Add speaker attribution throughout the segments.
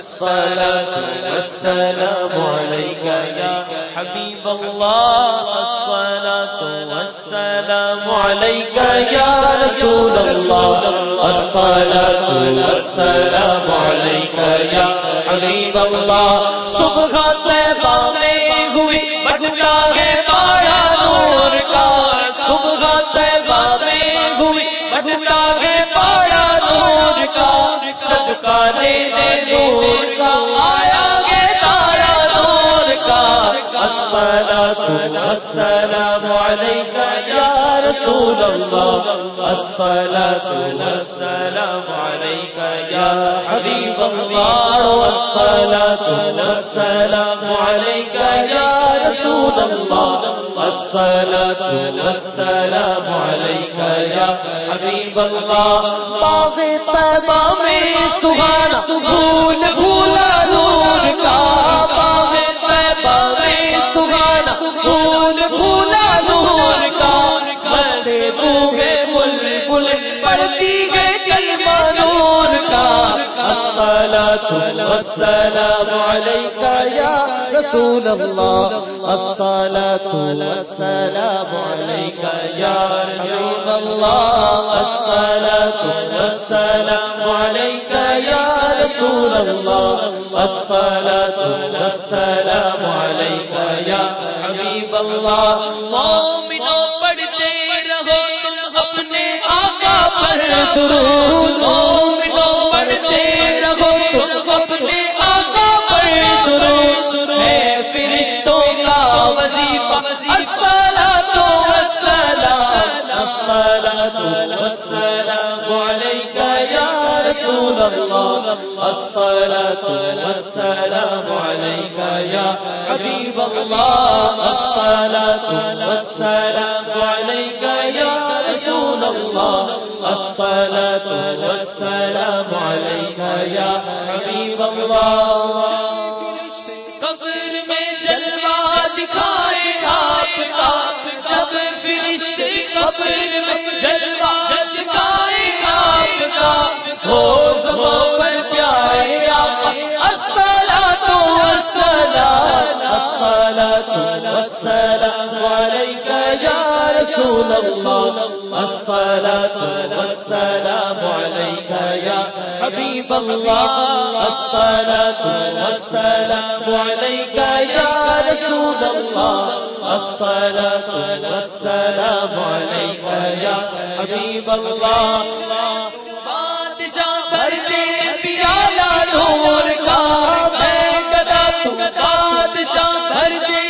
Speaker 1: الصلاة والسلام عليك يا حبيب الله. الصلاة والسلام عليك يا رسول الله. الصلاة والسلام عليك يا حبيب الله. صبح صبح میں ہوئی ہے پایا صدقہ دے دے کا آیا گے تارا نور کا۔ الصلاة والسلام عليك يا رسول الله الصلاة والسلام عليك يا حبيب الله والصلاة والسلام عليك يا رسول الله الصلاة والسلام عليك باغ طیبہ میں بھول بھولا نور کا۔ باغ طیبہ میں سبحان بھول بھولا بل پڑتی گئے کلمہ نور کا۔ الصلاة والسلام عليك يا رسول الله الصلاة والسلام عليك يا رسول الله الصلاة والسلام عليك يا رسول الله الصلاة والسلام عليك يا حبيب الله مومنوں رسول الله الصلاة والسلام عليك يا حبيب الله الصلاة والسلام عليك يا رسول الله الصلاة والسلام عليك يا حبيب الله. قبر میں جلوہ دکھائے آپ کا جب فرشتے قبر میں جلوہ رسول الله الصلاة والسلام عليك يا حبيب الله الصلاة والسلام عليك يا رسول الله الصلاة والسلام عليك يا حبيب الله بادشاہ کر دے پیالہ نور کا. میں گدا تو بادشاہ کر دے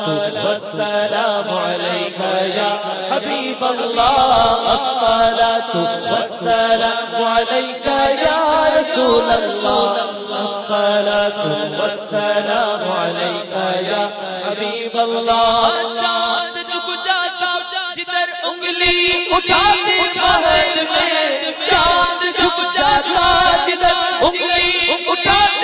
Speaker 1: والسلام عليك يا حبيب الله. الصلاة والسلام عليك يا رسول الله. الصلاة والسلام عليك يا حبيب الله. چاند جھک جاتا جدھر انگلی اٹھاتے بغیر میں، چاند جھک جاتا جدھر انگلی اٹھاتے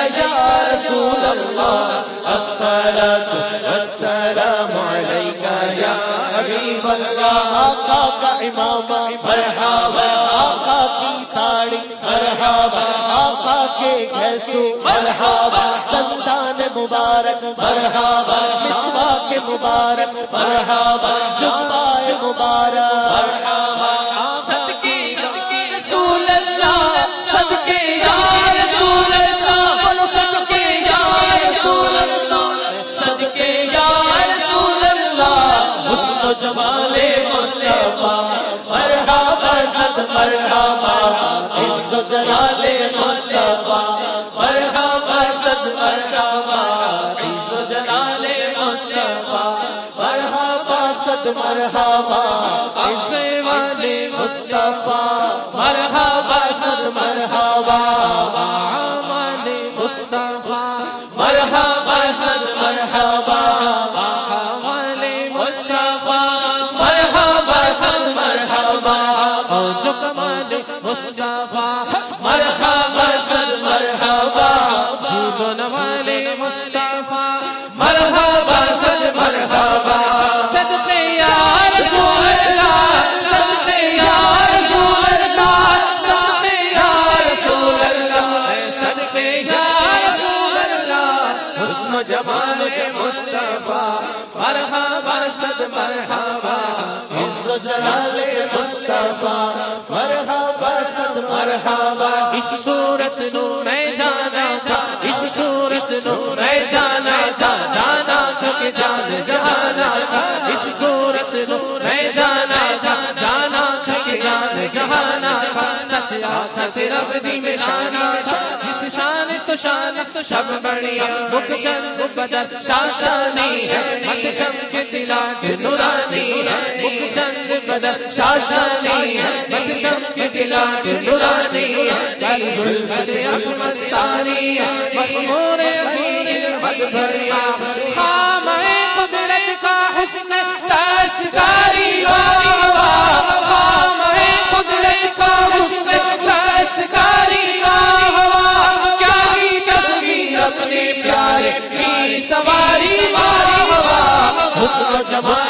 Speaker 1: عليك يا رسول الله الصلاة والسلام عليك يا حبيب الله آقا کا امام، مرحبا، آقا کی تاڑی، مرحبا، آقا کے گھسو مرحبا، دندان مبارک، مرحبا مسوا کے مبارک، مرحبا جبائے صد مرحبا عز و جلال مصطفیٰ، مرحبا صد مرحبا عز و جلال مصطفیٰ، مرحبا صد مرحبا عز والے مصطفیٰ، مرحبا صد مرحبا والے مصطفیٰ، مرحبا صد مرحبا والے مصطفیٰ
Speaker 2: کمال اللہ
Speaker 1: جمال مصطفیٰ، مرحبا، صد مرحبا عز و جلال مصطفیٰ، مرحبا، صد مرحبا.
Speaker 2: اس صورت نو میں جانا تھا، اس صورت نو میں جانا تھا جانا تھا کہ جان جہانا تھا، اس صورت نو میں جانا تھا جانا سچ آتا تیرا بدی جس شان تو شان تو سب بڑھیا۔ مک چند بدل شاشانی ہے۔ مت چمک دلا نورانی ہے۔ مک چند بدل شاشانی ہے۔ مت چمک دلا نورانی ہے۔ کل ظلمت اب مستانی ہے۔ مخمور امیر مد بھریا۔ خام قدرت کا حسن، دستکاری واہ سواری واہ واہ
Speaker 1: حسن جمال